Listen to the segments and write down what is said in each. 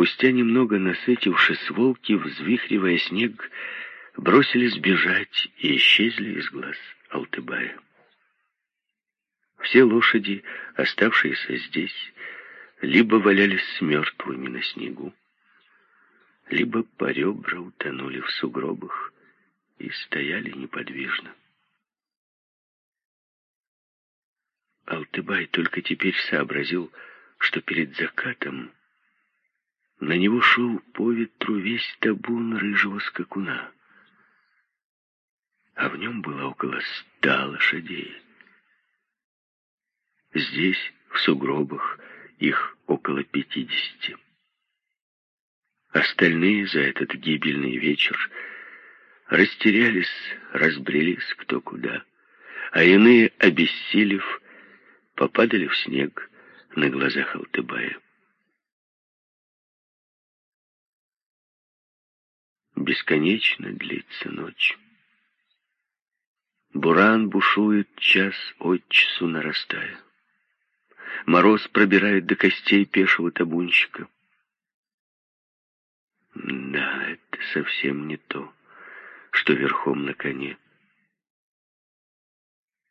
Спустя немного, насытившись, волки, взвихривая снег, бросились бежать и исчезли из глаз Алтыбая. Все лошади, оставшиеся здесь, либо валялись мертвыми на снегу, либо по ребра утонули в сугробах и стояли неподвижно. Алтыбай только теперь сообразил, что перед закатом на него шел по ветру весь табун рыжего скакуна, а в нем было около ста лошадей. Здесь, в сугробах, их около пятидесяти. Остальные за этот гибельный вечер растерялись, разбрелись кто куда, а иные, обессилев, попадали в снег на глазах Алтыбая. Бесконечно длится ночь. Буран бушует час от часу нарастая. Мороз пробирает до костей пешего табунщика. Да, это совсем не то, что верхом на коне.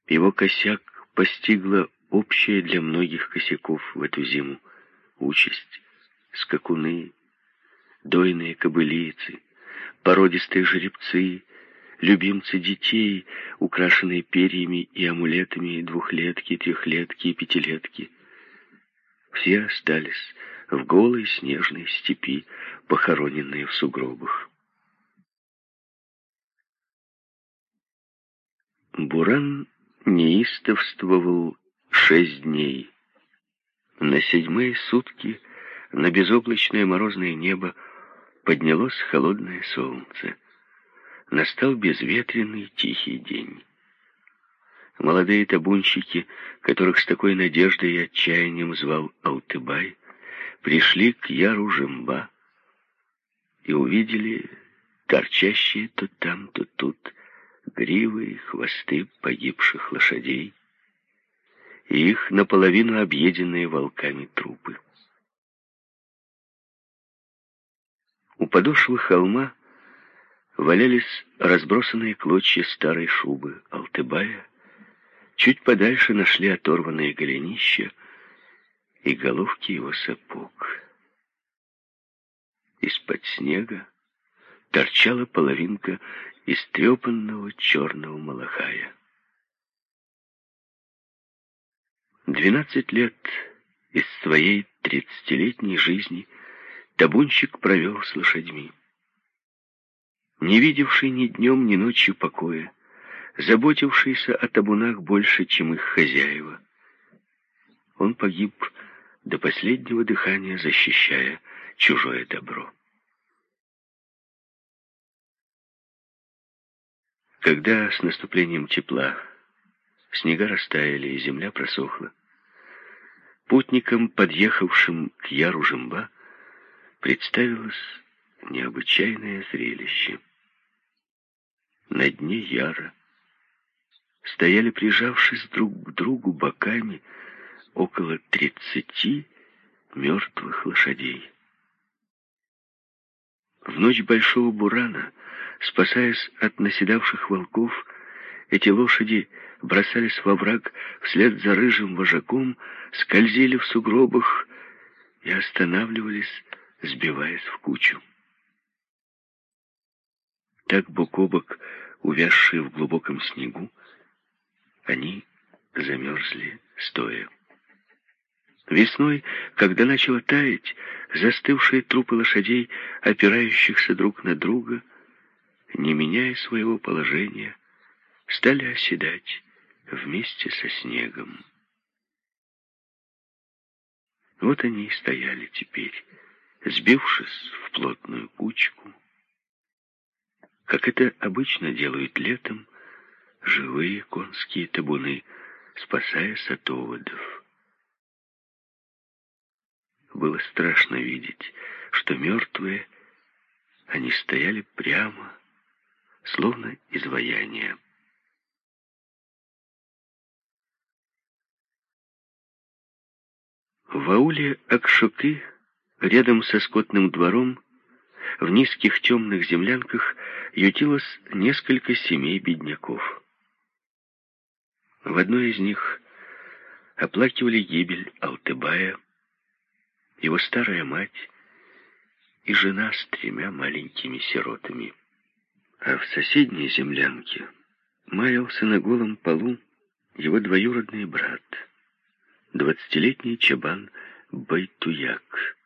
Его косяк постигла общая для многих косяков в эту зиму участь. Скакуны, дойные кобылицы, породистые жеребцы, любимцы детей, украшенные перьями и амулетами двухлетки, трехлетки и пятилетки. Все остались в голой снежной степи, похороненные в сугробах. Буран неистовствовал шесть дней. На седьмые сутки на безоблачное морозное небо поднялось холодное солнце. Настал безветренный тихий день. Молодые табунщики, которых с такой надеждой и отчаянием звал Алтыбай, пришли к Яру Жемба и увидели торчащие то там, то тут гривы и хвосты погибших лошадей и их наполовину объеденные волками трупы. Подошвы холма валялись разбросанные клочья старой шубы Алтыбая, чуть подальше нашли оторванные голенища и головки его сапог. Из-под снега торчала половинка истрепанного черного малахая. Двенадцать лет из своей тридцатилетней жизни табунщик провел с лошадьми. Не видевший ни днем, ни ночью покоя, заботившийся о табунах больше, чем их хозяева, он погиб до последнего дыхания, защищая чужое добро. Когда с наступлением тепла снега растаяли и земля просохла, путникам, подъехавшим к Яру Жимба, представилось необычайное зрелище. На дне Яра стояли, прижавшись друг к другу боками, около тридцати мертвых лошадей. В ночь Большого Бурана, спасаясь от наседавших волков, эти лошади бросались во враг вслед за рыжим вожаком, скользили в сугробах и останавливались, сбиваясь в кучу. Так бок о бок, увязшие в глубоком снегу, они замерзли стоя. Весной, когда начало таять, застывшие трупы лошадей, опирающихся друг на друга, не меняя своего положения, стали оседать вместе со снегом. Вот они и стояли теперь, сбившись в плотную кучку, как это обычно делают летом живые конские табуны, спасаясь от оводов. Было страшно видеть, что мертвые, они стояли прямо, словно изваяния. В ауле Акшуки Рядом со скотным двором в низких темных землянках ютилось несколько семей бедняков. В одной из них оплакивали гибель Алтыбая, его старая мать и жена с тремя маленькими сиротами. А в соседней землянке маялся на голом полу его двоюродный брат, двадцатилетний чабан Байтуяк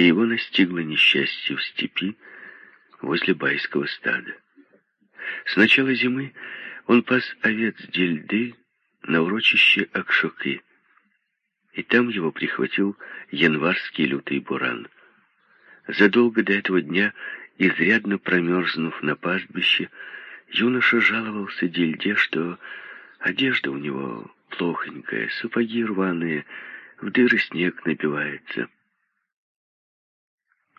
и его настигло несчастье в степи возле байского стада. С начала зимы он пас овец дельды на урочище Акшоки, и там его прихватил январский лютый буран. Задолго до этого дня, изрядно промерзнув на пастбище, юноша жаловался дельде, что одежда у него плохонькая, сапоги рваные, в дыры снег набивается.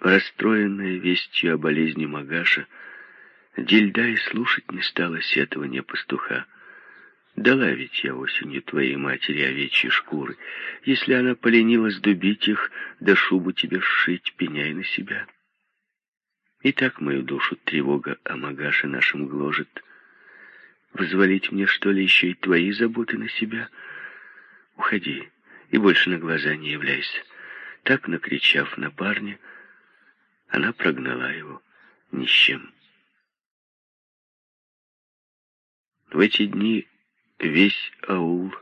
Расстроенная вестью о болезни Магаша, Дильда и слушать не стала сетования пастуха. Дала ведь я осенью твоей матери овечьи шкуры. Если она поленилась дубить их, да шубу тебе сшить, пеняй на себя. И так мою душу тревога о Магаше нашем гложет. Возволить мне, что ли, еще и твои заботы на себя? Уходи и больше на глаза не являйся. Так, накричав на парня, она прогнала его ни с чем. В эти дни весь аул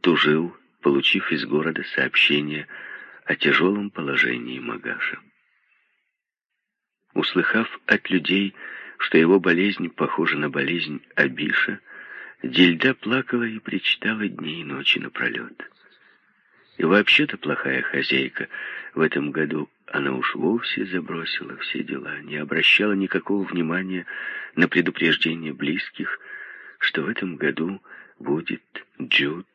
тужил, получив из города сообщение о тяжелом положении Магаша. Услыхав от людей, что его болезнь похожа на болезнь Абиша, Дильда плакала и причитала дни и ночи напролет. И вообще-то плохая хозяйка в этом году она уж вовсе забросила все дела, не обращала никакого внимания на предупреждение близких, что в этом году будет джут,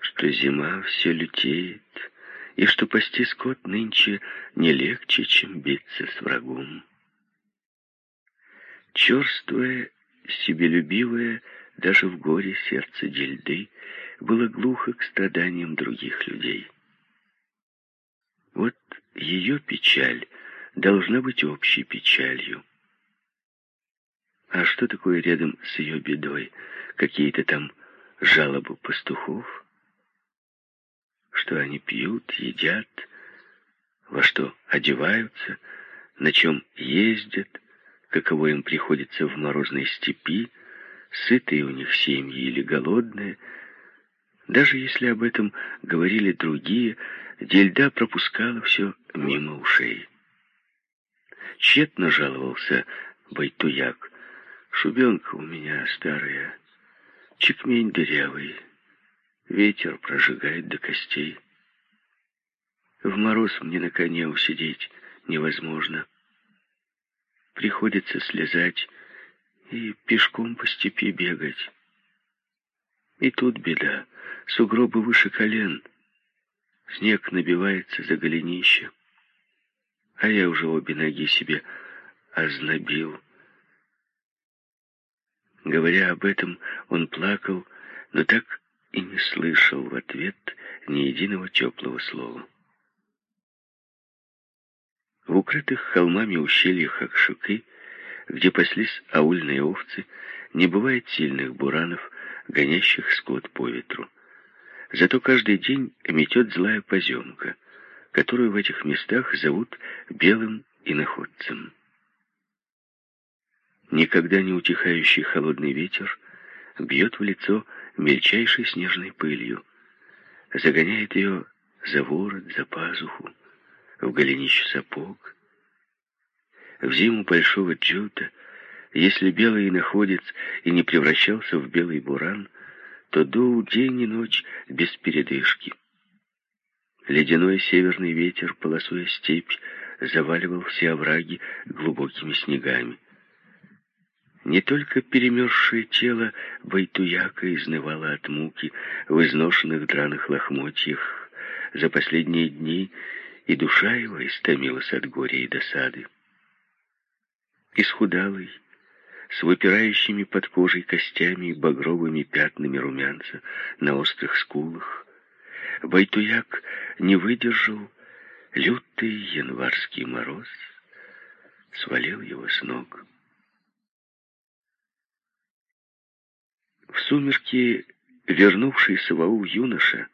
что зима все лютеет, и что пасти скот нынче не легче, чем биться с врагом. Черствое, себелюбивое, даже в горе сердце Дельды было глухо к страданиям других людей. Вот ее печаль должна быть общей печалью. А что такое рядом с ее бедой? Какие-то там жалобы пастухов? Что они пьют, едят, во что одеваются, на чем ездят, каково им приходится в морозной степи, сытые у них семьи или голодные. Даже если об этом говорили другие, Дельда пропускала все мимо ушей. Тщетно жаловался Байтуяк. Шубенка у меня старая, чекмень дырявый, ветер прожигает до костей. В мороз мне на коне усидеть невозможно. Приходится слезать и пешком по степи бегать. И тут беда, сугробы выше колен — Снег набивается за голенище, а я уже обе ноги себе ознобил. Говоря об этом, он плакал, но так и не слышал в ответ ни единого теплого слова. В укрытых холмами ущельях Акшуки, где паслись аульные овцы, не бывает сильных буранов, гонящих скот по ветру. Зато каждый день метет злая поземка, которую в этих местах зовут белым иноходцем. Никогда не утихающий холодный ветер бьет в лицо мельчайшей снежной пылью, загоняет ее за ворот, за пазуху, в голенище сапог. В зиму большого джута, если белый находец и не превращался в белый буран, то дул день и ночь без передышки. Ледяной северный ветер, полосуя степь, заваливал все овраги глубокими снегами. Не только перемерзшее тело Байтуяка изнывало от муки в изношенных драных лохмотьях за последние дни, и душа его истомилась от горя и досады. Исхудалый, с выпирающими под кожей костями и багровыми пятнами румянца на острых скулах. Байтуяк не выдержал лютый январский мороз свалил его с ног. В сумерки вернувшийся в аул юноша,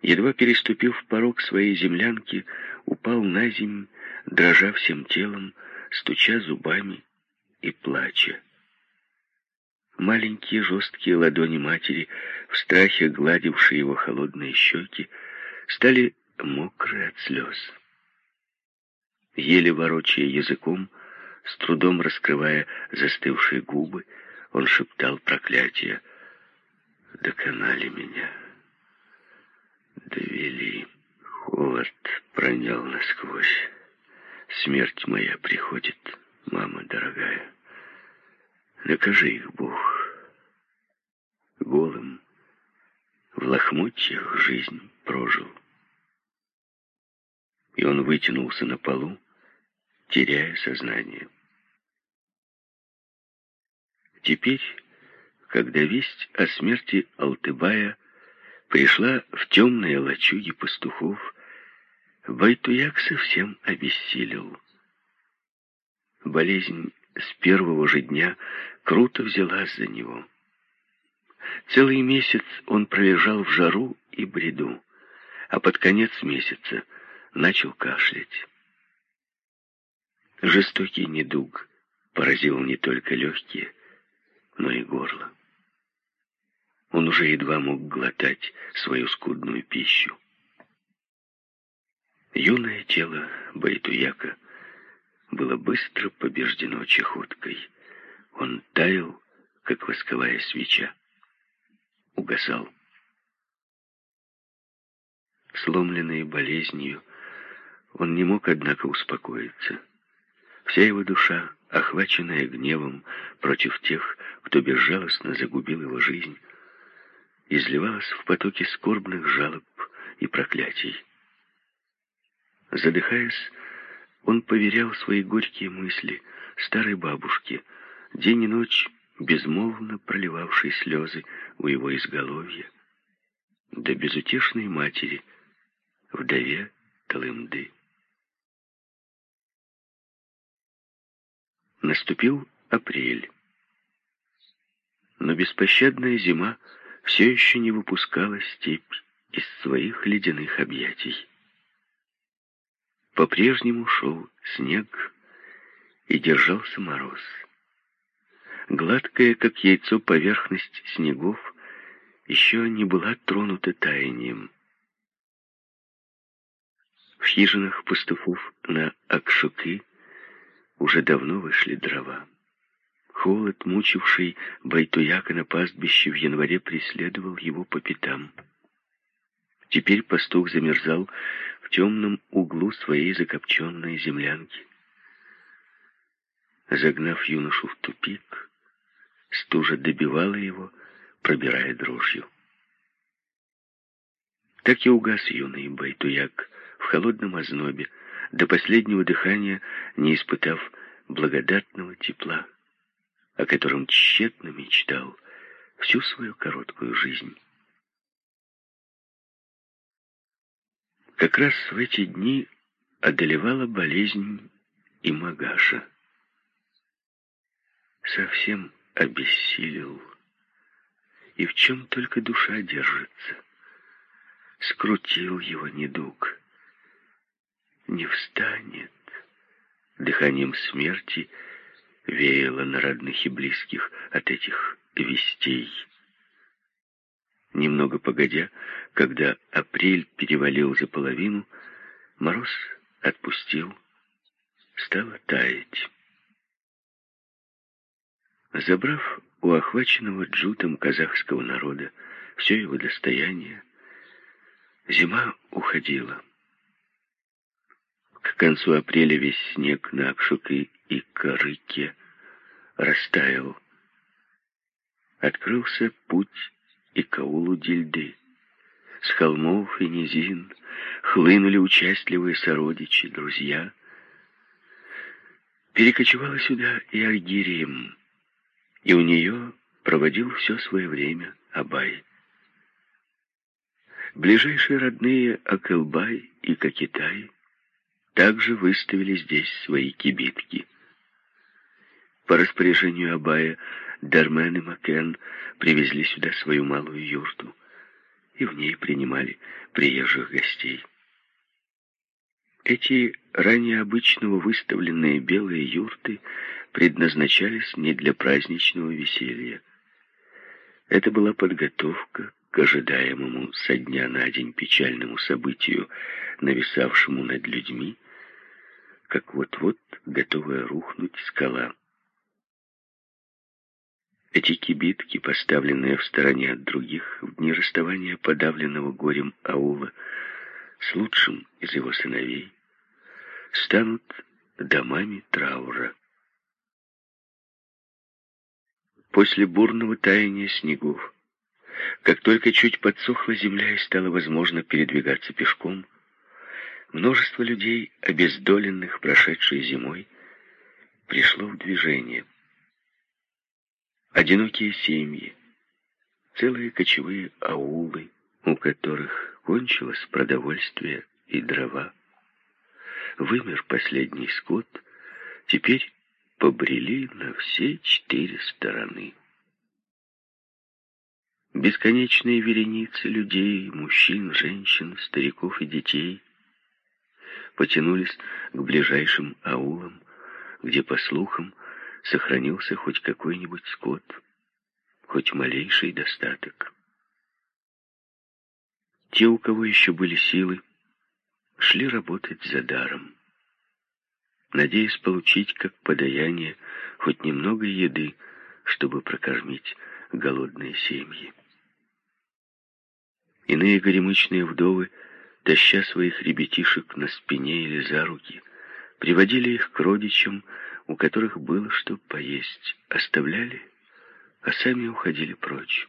едва переступив порог своей землянки, упал на землю, дрожа всем телом, стуча зубами и плача. Маленькие жесткие ладони матери, в страхе гладившие его холодные щеки, стали мокрые от слез. Еле ворочая языком, с трудом раскрывая застывшие губы, он шептал проклятие. «Доконали меня, довели, холод пронял насквозь. Смерть моя приходит, мама дорогая. Накажи их, Бог. Голым, в лохмотьях жизнь прожил. И он вытянулся на полу, теряя сознание. Теперь, когда весть о смерти Алтыбая пришла в темные лачуги пастухов, Байтуяк совсем обессилел. Болезнь с первого же дня круто взялась за него. Целый месяц он пролежал в жару и бреду, а под конец месяца начал кашлять. Жестокий недуг поразил не только легкие, но и горло. Он уже едва мог глотать свою скудную пищу. Юное тело Байтуяка было быстро побеждено чехоткой. Он таял, как восковая свеча. Угасал. Сломленный болезнью, он не мог, однако, успокоиться. Вся его душа, охваченная гневом против тех, кто безжалостно загубил его жизнь, изливалась в потоке скорбных жалоб и проклятий. Задыхаясь, он поверял свои горькие мысли старой бабушке, день и ночь безмолвно проливавшей слезы у его изголовья, да безутешной матери, вдове Талымды. Наступил апрель. Но беспощадная зима все еще не выпускала степь из своих ледяных объятий. По-прежнему шел снег и держался мороз. Гладкая, как яйцо, поверхность снегов еще не была тронута таянием. В хижинах пастухов на Акшуки уже давно вышли дрова. Холод, мучивший Байтуяка на пастбище в январе, преследовал его по пятам. Теперь пастух замерзал темном углу своей закопченной землянки. Загнав юношу в тупик, стужа добивала его, пробирая дрожью. Так и угас юный Байтуяк в холодном ознобе, до последнего дыхания не испытав благодатного тепла, о котором тщетно мечтал всю свою короткую жизнь. Как раз в эти дни одолевала болезнь и Магаша. Совсем обессилел, и в чем только душа держится. Скрутил его недуг. Не встанет. Дыханием смерти веяло на родных и близких от этих вестей. Немного погодя, когда апрель перевалил за половину, мороз отпустил, стало таять. Забрав у охваченного джутом казахского народа все его достояние, зима уходила. К концу апреля весь снег на Акшуке и Карыке растаял. Открылся путь и Каулу Дильды. С холмов и низин хлынули участливые сородичи, друзья. Перекочевала сюда и Аргирием, и у нее проводил все свое время Абай. Ближайшие родные Акылбай и Кокитай также выставили здесь свои кибитки. По распоряжению Абая Дармен и Макен привезли сюда свою малую юрту, и в ней принимали приезжих гостей. Эти ранее обычного выставленные белые юрты предназначались не для праздничного веселья. Это была подготовка к ожидаемому со дня на день печальному событию, нависавшему над людьми, как вот-вот готовая рухнуть скала. Эти кибитки, поставленные в стороне от других, в дни расставания подавленного горем аула, с лучшим из его сыновей, станут домами траура. После бурного таяния снегов, как только чуть подсохла земля и стало возможно передвигаться пешком, множество людей, обездоленных прошедшей зимой, пришло в движение. Одинокие семьи, целые кочевые аулы, у которых кончилось продовольствие и дрова. Вымер последний скот, теперь побрели на все четыре стороны. Бесконечные вереницы людей, мужчин, женщин, стариков и детей потянулись к ближайшим аулам, где, по слухам, сохранился хоть какой-нибудь скот, хоть малейший достаток. Те, у кого еще были силы, шли работать за даром надеясь получить как подаяние хоть немного еды, чтобы прокормить голодные семьи. Иные горемычные вдовы, таща своих ребятишек на спине или за руки, приводили их к родичам, у которых было что поесть, оставляли, а сами уходили прочь.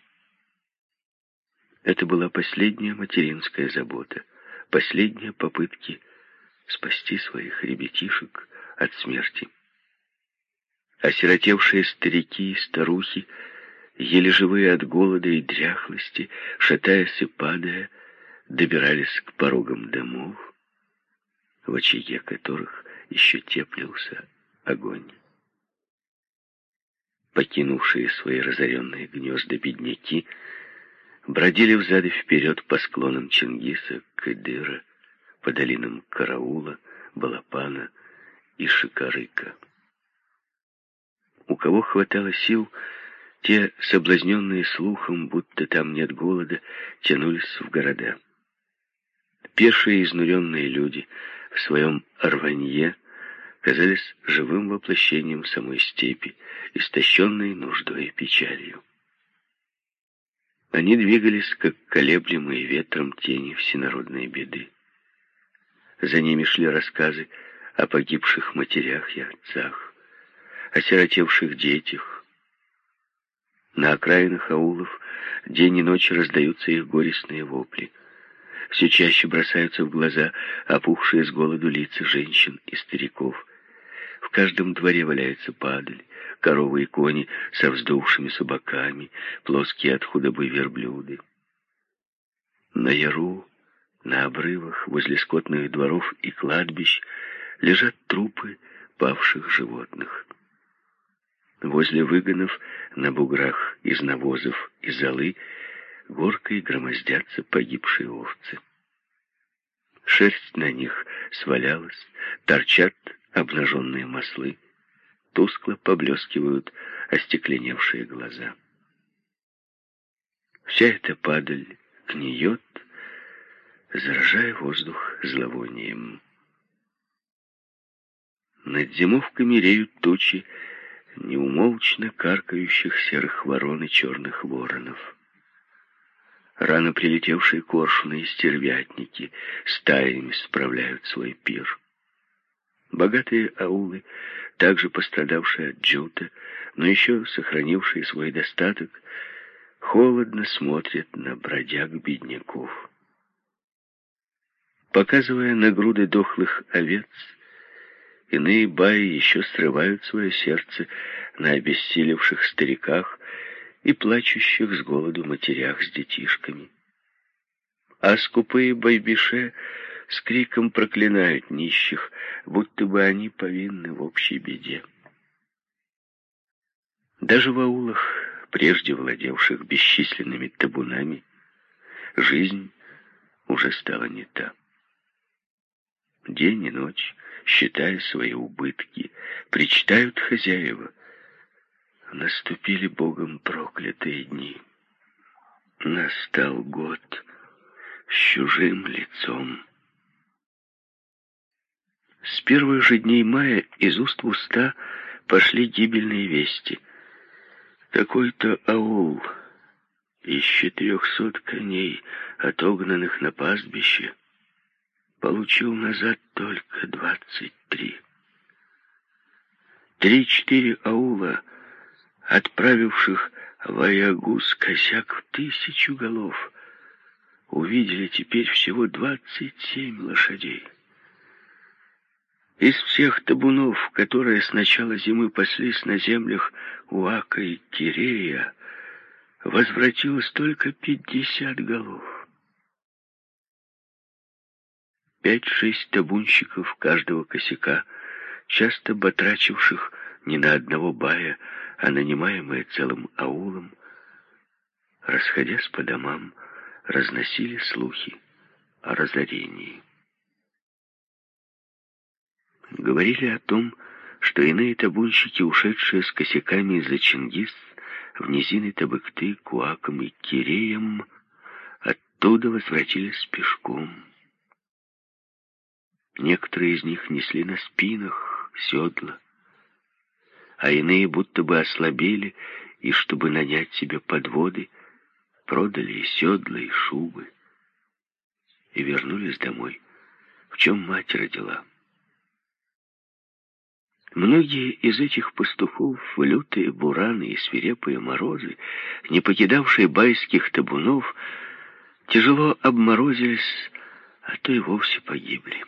Это была последняя материнская забота, последние попытки спасти своих ребятишек от смерти. Осиротевшие старики и старухи, еле живые от голода и дряхлости, шатаясь и падая, добирались к порогам домов, в очаге которых еще теплился огонь. Покинувшие свои разоренные гнезда бедняки бродили взад и вперед по склонам Чингиса, Кадыра, по долинам Караула, Балапана, и Шикарыка. У кого хватало сил, те, соблазненные слухом, будто там нет голода, тянулись в города. Пешие изнуренные люди в своем рванье казались живым воплощением самой степи, истощенной нуждой и печалью. Они двигались, как колеблемые ветром тени всенародной беды. За ними шли рассказы о погибших матерях и отцах, о сиротевших детях. На окраинах аулов день и ночь раздаются их горестные вопли. Все чаще бросаются в глаза опухшие с голоду лица женщин и стариков. Каждом дворе валяется падаль, коровы и кони со вздувшими собаками, плоские от худобы верблюды. На яру, на обрывах, возле скотных дворов и кладбищ лежат трупы павших животных. Возле выгонов на буграх из навозов и золы горкой громоздятся погибшие овцы. Шерсть на них свалялась, торчат обнаженные маслы, тускло поблескивают остекленевшие глаза. Вся эта падаль гниет, заражая воздух зловонием. Над зимовками реют тучи неумолчно каркающих серых ворон и черных воронов. Рано прилетевшие коршуны и стервятники стаями справляют свой пир. Богатые аулы, также пострадавшие от джута, но еще сохранившие свой достаток, холодно смотрят на бродяг-бедняков. Показывая на груды дохлых овец, Иные баи еще срывают свое сердце на обессилевших стариках и плачущих с голоду матерях с детишками. А скупые байбише с криком проклинают нищих, будто бы они повинны в общей беде. Даже в аулах, прежде владевших бесчисленными табунами, жизнь уже стала не та. День и ночь, считая свои убытки, причитают хозяева. Наступили Богом проклятые дни. Настал год с чужим лицом. С первых же дней мая из уст в уста пошли гибельные вести. Такой-то аул из четырехсот коней, отогнанных на пастбище, получил назад только двадцать три. Три-четыре аула, отправивших в Аягус косяк в тысячу голов, увидели теперь всего двадцать семь лошадей. Из всех табунов, которые с начала зимы паслись на землях Уака и Кирея, возвратилось только пятьдесят голов. Пять-шесть табунщиков каждого косяка, часто батрачивших не на одного бая, а нанимаемые целым аулом, расходясь по домам, разносили слухи о разорении. Говорили о том, что иные табунщики, ушедшие с косяками за Чингис, в низины Табыкты, Куаком и Киреем, оттуда возвратились пешком. Некоторые из них несли на спинах седла, а иные будто бы ослабели, и, чтобы нанять себе подводы, продали и седла, и шубы, и вернулись домой, в чем мать родила. Многие из этих пастухов, лютые бураны и свирепые морозы, не покидавшие байских табунов, тяжело обморозились, а то и вовсе погибли.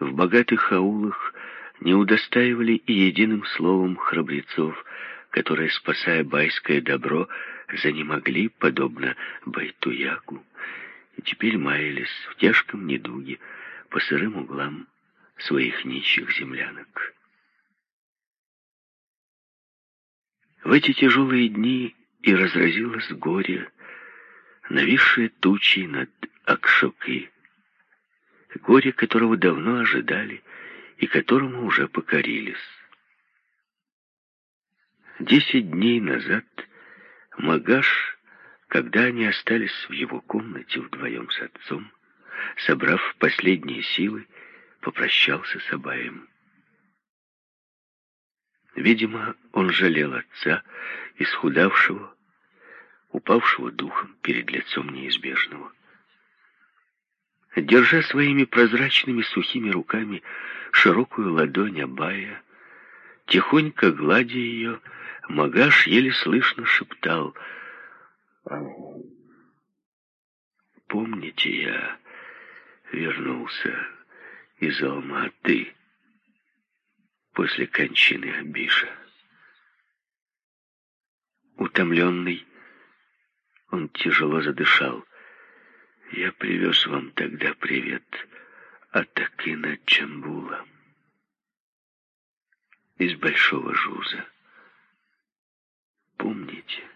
В богатых аулах не удостаивали и единым словом храбрецов, которые, спасая байское добро, занемогли, подобно Байтуяку, и теперь маялись в тяжком недуге по сырым углам своих нищих землянок. В эти тяжелые дни и разразилось горе, нависшее тучей над Акшоки, горе которого давно ожидали и которому уже покорились. Десять дней назад Магаш, когда они остались в его комнате вдвоем с отцом, собрав последние силы, попрощался с Абаем. Видимо, он жалел отца, исхудавшего, упавшего духом перед лицом неизбежного. Держа своими прозрачными сухими руками широкую ладонь Абая, тихонько гладя ее, Магаш еле слышно шептал «Помните, я вернулся из Алматы после кончины Абиша. Утомленный, он тяжело задышал. Я привез вам тогда привет от Акина Чамбула из Большого Жуза. Помните?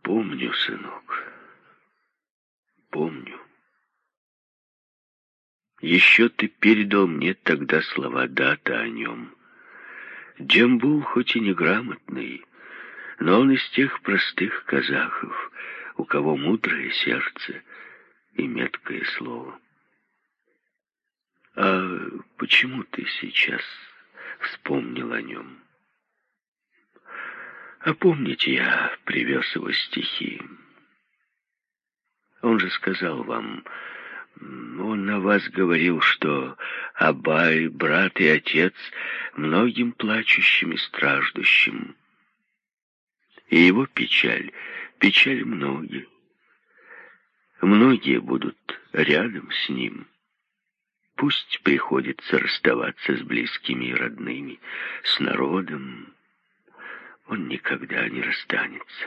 Помню, сынок. Помню. Еще ты передал мне тогда слова дата о нем. Джамбул хоть и неграмотный, но он из тех простых казахов, у кого мудрое сердце и меткое слово. А почему ты сейчас вспомнил о нем? А помните, я привез его стихи. Он же сказал вам, он на вас говорил, что Абай, брат и отец, многим плачущим и страждущим. И его печаль, печаль многих. Многие будут рядом с ним. Пусть приходится расставаться с близкими и родными, с народом. Он никогда не расстанется.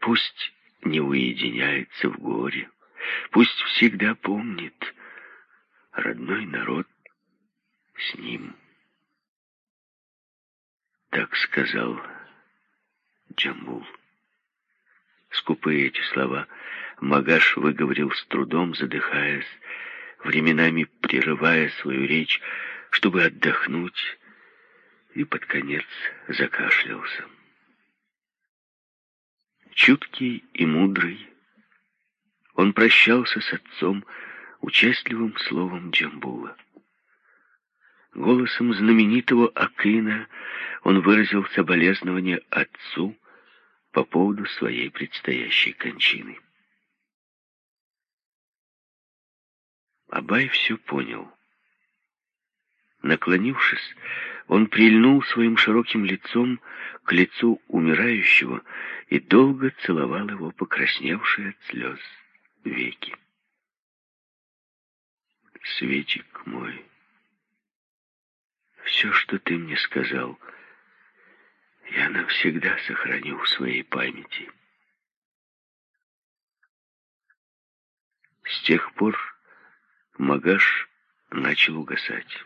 Пусть не уединяется в горе пусть всегда помнит, родной народ с ним. Так сказал Джамбул. Скупые эти слова Магаш выговорил с трудом, задыхаясь, временами прерывая свою речь, чтобы отдохнуть, и под конец закашлялся. Чуткий и мудрый, он прощался с отцом участливым словом Джамбула. Голосом знаменитого Акина он выразил соболезнование отцу по поводу своей предстоящей кончины. Абай все понял. Наклонившись, он прильнул своим широким лицом к лицу умирающего и долго целовал его покрасневшие от слез веки. «Светик мой, все, что ты мне сказал, я навсегда сохраню в своей памяти». С тех пор Магаш начал угасать.